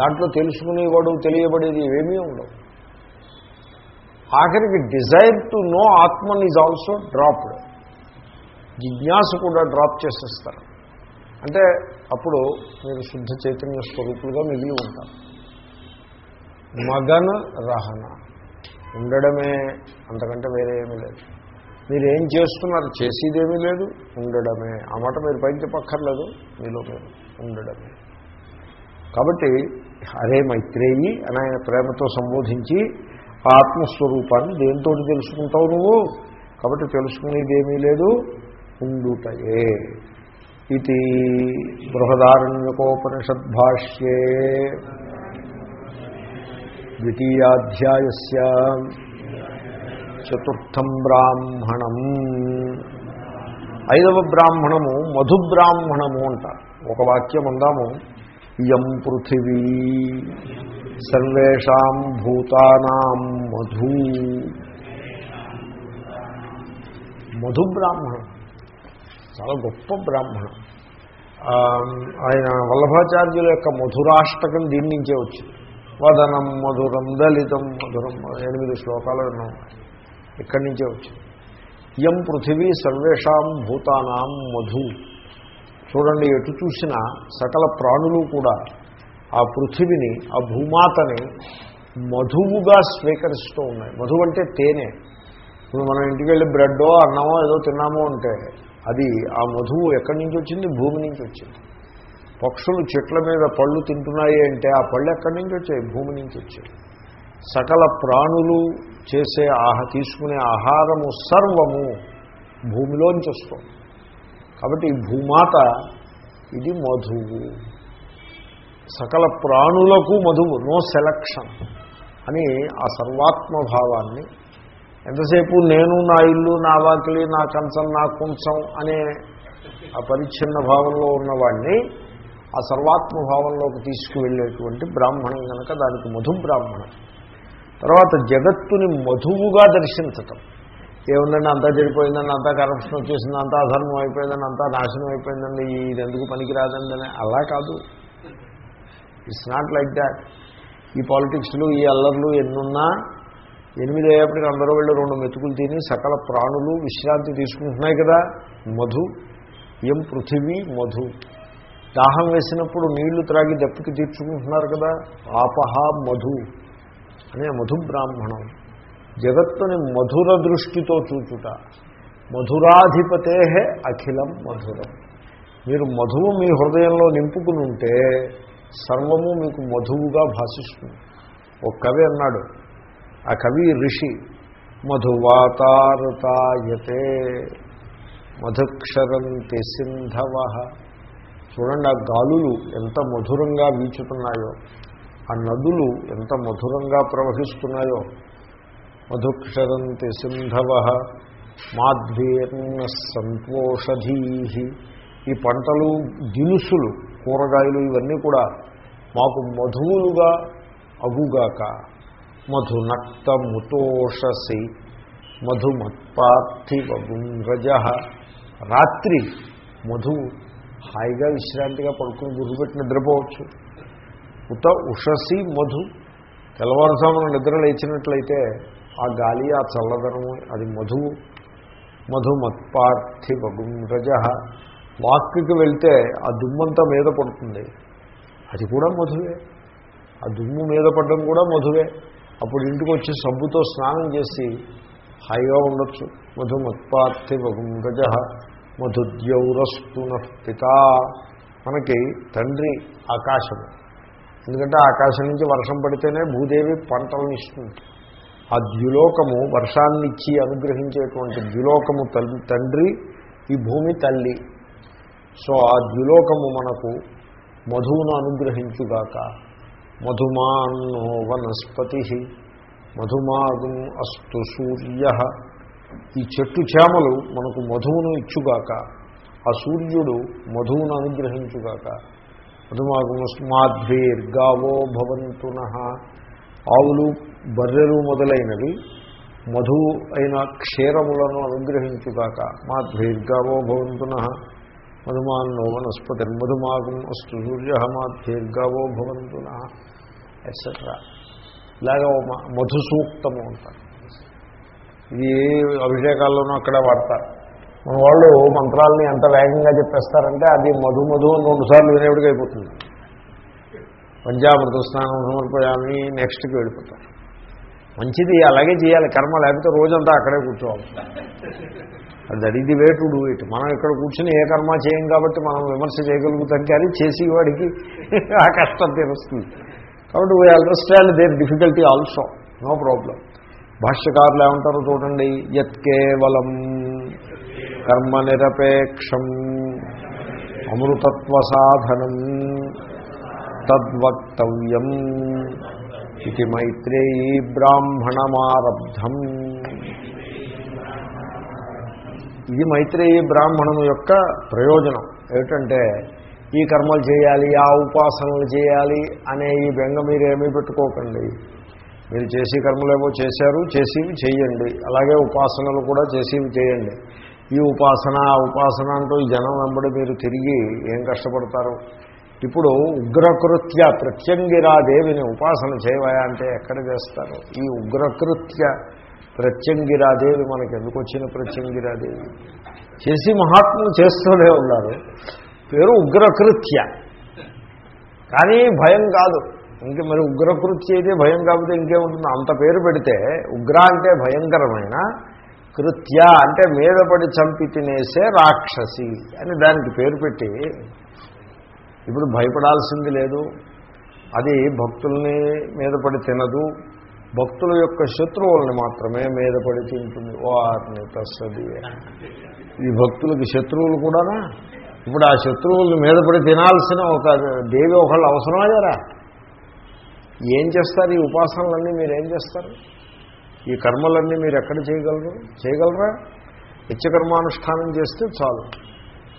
దాంట్లో తెలుసుకునేవాడు తెలియబడేది ఏమీ ఉండవు ఆఖరికి desire to know Atman is also dropped జిజ్ఞాస కూడా డ్రాప్ చేసేస్తారు. అంటే అప్పుడు మీరు శుద్ధ చైతన్య స్వరూపులుగా మిగిలి ఉంటారు. మగన రహన. ఉండడమే అంతకంటే వేరే ఏమీ లేదు. మీరు ఏం చేస్తున్నారు? చేసేదేమీ లేదు. ఉండడమే. ఆ మాట మీరు పైకి చెప్పక్కర్లేదు మీలో మీరు ఉండడమే. కాబట్టి హరే మైత్రేయి అని ఆయన ప్రేమతో సంబోధించి ఆత్మస్వరూపాన్ని దేంతో తెలుసుకుంటావు నువ్వు? కాబట్టి తెలుసుకునేది ఏమీ లేదు. ఉండుటయే ఇది బృహదారణ్యకోపనిషద్భాష్యే. ద్వితీయాధ్యాయ చతుర్థం బ్రాహ్మణం. ఐదవ బ్రాహ్మణము మధు బ్రాహ్మణము అంటారు ఒక వాక్యం అందాము. ఇయం పృథివీ సర్వేషాం భూతానాం మధు. మధు బ్రాహ్మణం చాలా గొప్ప బ్రాహ్మణం. ఆయన వల్లభాచార్యుల యొక్క మధురాష్టకం దీని నుంచే వచ్చింది. వదనం మధురం దళితం మధురం ఎనిమిది శ్లోకాలు విన్నాం ఇక్కడి నుంచే వచ్చింది. ఇయం పృథివీ సర్వేషాం భూతానాం మధు. చూడండి ఎటు చూసినా సకల ప్రాణులు కూడా ఆ పృథివిని ఆ భూమాతని మధువుగా స్వీకరిస్తూ ఉన్నాయి. మధువు అంటే తేనె. ఇప్పుడు మనం ఇంటికి వెళ్ళి బ్రెడ్డో అన్నమో ఏదో తిన్నామో అంటే అది ఆ మధువు ఎక్కడి నుంచి వచ్చింది? భూమి నుంచి వచ్చింది. పక్షులు చెట్ల మీద పళ్ళు తింటున్నాయి అంటే ఆ పళ్ళు ఎక్కడి నుంచి వచ్చాయి? భూమి నుంచి వచ్చాయి. సకల ప్రాణులు చేసే ఆహ తీసుకునే ఆహారము సర్వము భూమిలోంచి వస్తుంది. కాబట్టి ఈ భూమాత ఇది మధువు. సకల ప్రాణులకు మధువు నో సెలక్షన్ అని ఆ సర్వాత్మభావాన్ని ఎంతసేపు నేను నా ఇల్లు నా వాకిలి నా కంచం నా కుంచం అనే ఆ పరిచ్ఛిన్న భావంలో ఉన్నవాడిని ఆ సర్వాత్మ భావంలోకి తీసుకువెళ్ళేటువంటి బ్రాహ్మణం కనుక దానికి మధు బ్రాహ్మణం. తర్వాత జగత్తుని మధువుగా దర్శించటం. ఏముందండి అంతా చెడిపోయిందండి అంతా కరప్షన్ వచ్చేసింది అంతా అధర్మం అయిపోయిందని అంతా నాశనం అయిపోయిందండి ఇది ఎందుకు పనికిరాదండి అని అలా కాదు. ఇట్స్ నాట్ లైక్ దాట్ ఈ పాలిటిక్స్లు ఈ అల్లర్లు ఎన్నున్నా ఎనిమిది అయ్యేప్పటికి అందరూ వెళ్ళి రెండు మెతుకులు తిని సకల ప్రాణులు విశ్రాంతి తీసుకుంటున్నాయి కదా. మధు. ఎం పృథివీ మధు. దాహం వేసినప్పుడు నీళ్ళు త్రాగి దప్పికి తీర్చుకుంటున్నారు కదా. ఆపహ మధు. అనే మధు బ్రాహ్మణం. జగత్తుని మధుర దృష్టితో చూచుట. మధురాధిపతే అఖిలం మధురం. మీరు మధువు మీ హృదయంలో నింపుకుని ఉంటే సర్వము మీకు మధువుగా భాషిస్తుంది. ఒక కవి అన్నాడు. ఆ కవి ఋషి మధువాతారుతాయతే. మధుక్షరంతి సింధవ. చూడండి ఆ గాలులు ఎంత మధురంగా వీచుతున్నాయో ఆ నదులు ఎంత మధురంగా ప్రవహిస్తున్నాయో. మధుక్షరంతి సింధవ మాధ్వీర్ణ సంతోషధీ. ఈ పంటలు దినుసులు కూరగాయలు ఇవన్నీ కూడా మాకు మధువులుగా అగుగాక మధునక్తముతోషసి మధుమత్పార్థివగుంగజ. రాత్రి మధు హాయిగా విశ్రాంతిగా పడుకుని గుర్తుపెట్టి నిద్రపోవచ్చు. ఉత ఉషసి మధు తెల్లవారుజామున నిద్ర లేచినట్లయితే ఆ గాలి ఆ చల్లదనము అది మధువు మధుమత్పార్థివగుంగజ. వాక్కి వెళ్తే ఆ దుమ్మంతా మీద పడుతుంది. అది కూడా మధువే. ఆ దుమ్ము మీద పడడం కూడా మధువే. అప్పుడు ఇంటికి వచ్చి సబ్బుతో స్నానం చేసి హాయిగా ఉండొచ్చు. మధుమత్పార్థి గజ మధుద్యౌరస్తున పిత మనకి తండ్రి ఆకాశము ఎందుకంటే ఆకాశం నుంచి వర్షం పడితేనే భూదేవి పంటలను ఇస్తుంది. ఆ ద్యులోకము వర్షాన్ని ఇచ్చి అనుగ్రహించేటువంటి ద్యులోకము తల్లి తండ్రి ఈ భూమి తల్లి. సో ఆ ద్యులోకము మనకు మధువును అనుగ్రహించుగాక. మధుమాన్నో వనస్పతి మధుమాగం అస్తు సూర్య ఈ చెట్టు చేమలు మనకు మధువును ఇచ్చుగాక ఆ సూర్యుడు మధువును అనుగ్రహించుగాక మధుమాగమస్మాద్భీర్గావో భవంతున. ఆవులు బర్రెలు మొదలైనవి మధు అయిన క్షీరములను అనుగ్రహించుగాక మాద్భీర్గావో భవంతున. మధుమాన్నో వనస్పతి మధుమాగం అస్తు సూర్య మాద్భీర్గావో భవంతున. ఎట్సెట్రా ఇలాగా మధుసూక్తము అంటారు. ఇది అభిషేకాల్లోనూ అక్కడ వాడతారు. మన వాళ్ళు మంత్రాలని ఎంత వేగంగా చెప్పేస్తారంటే అది మధు మధు అని రెండుసార్లు వినేవిడికి అయిపోతుంది. పంచామృత స్నానం సమర్పయామి నెక్స్ట్కి వెళ్ళిపోతారు. మంచిది అలాగే చేయాలి కర్మ లేకపోతే రోజంతా అక్కడే కూర్చోవాలి. అది అడిగి వే టు డూ ఇట్ మనం ఇక్కడ కూర్చుని ఏ కర్మ చేయం కాబట్టి మనం విమర్శ చేయగలుగుతాం కానీ చేసి వాడికి ఆ కష్టం తెలుస్తుంది కాబట్టి we understand there difficulty also no problem భాష్యకారులు ఏమంటారో చూడండి. యత్ కేవలం కర్మ నిరపేక్షం అమృతత్వ సాధనం తద్వక్తవ్యం ఇది మైత్రేయీ బ్రాహ్మణమారబ్ధం. ఇది మైత్రేయీ బ్రాహ్మణము యొక్క ప్రయోజనం. ఏమిటంటే ఈ కర్మలు చేయాలి ఆ ఉపాసనలు చేయాలి అనే ఈ బెంగ మీరు ఏమీ పెట్టుకోకండి. మీరు చేసి కర్మలేమో చేశారు చేసేవి చేయండి. అలాగే ఉపాసనలు కూడా చేసేవి చేయండి. ఈ ఉపాసన ఆ ఉపాసన అంటూ ఈ జనం వెంబడి మీరు తిరిగి ఏం కష్టపడతారు? ఇప్పుడు ఉగ్రకృత్య ప్రత్యంగిరాదేవిని ఉపాసన చేయవయా అంటే ఎక్కడ చేస్తారు? ఈ ఉగ్రకృత్య ప్రత్యంగిరాదేవి మనకి ఎందుకు వచ్చిన ప్రత్యంగిరాదేవి? చేసి మహాత్ములు చేస్తూనే ఉన్నారు. పేరు ఉగ్రకృత్య. కానీ భయం కాదు. ఇంక మరి ఉగ్రకృత్య అయితే భయం కాకపోతే ఇంకేముంటుంది? అంత పేరు పెడితే ఉగ్ర అంటే భయంకరమైన కృత్య అంటే మీద పడి చంపి తినేసే రాక్షసి అని దానికి పేరు పెట్టి ఇప్పుడు భయపడాల్సింది లేదు. అది భక్తుల్ని మీద పడి తినదు. భక్తుల యొక్క శత్రువుల్ని మాత్రమే మీద పడి తింటుంది. వారిని తస్సది. ఈ భక్తులకి శత్రువులు కూడానా? ఇప్పుడు ఆ శత్రువుల్ని మీద పడి తినాల్సిన ఒక దేవి ఒకళ్ళు అవసరమయ్యారా ఏం చేస్తారు ఈ ఉపాసనలన్నీ మీరు ఏం చేస్తారు? ఈ కర్మలన్నీ మీరు ఎక్కడ చేయగలరు? చేయగలరా? నిత్యకర్మానుష్ఠానం చేస్తే చాలు.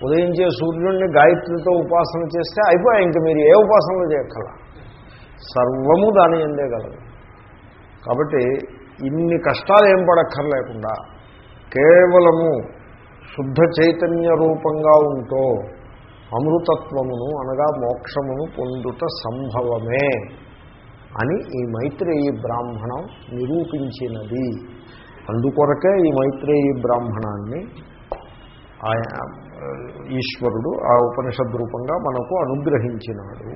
ఉదయించే సూర్యుడిని గాయత్రితో ఉపాసన చేస్తే అయిపోయా ఇంక మీరు ఏ ఉపాసనలు చేయక్కల? సర్వము దాని ఎందే గలదు. కాబట్టి ఇన్ని కష్టాలు ఏం పడక్కర్లేకుండా కేవలము శుద్ధ చైతన్య రూపంగా ఉంటూ అమృతత్వమును అనగా మోక్షమును పొందుట సంభవమే అని ఈ మైత్రేయి బ్రాహ్మణం నిరూపించినది. అందుకొరకే ఈ మైత్రేయి బ్రాహ్మణాన్ని ఆయా ఈశ్వరుడు ఆ ఉపనిషద్ రూపంగా మనకు అనుగ్రహించినాడు.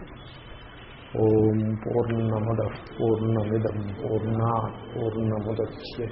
ఓం పూర్ణమద పూర్ణమిదం పూర్ణ పూర్ణముద్య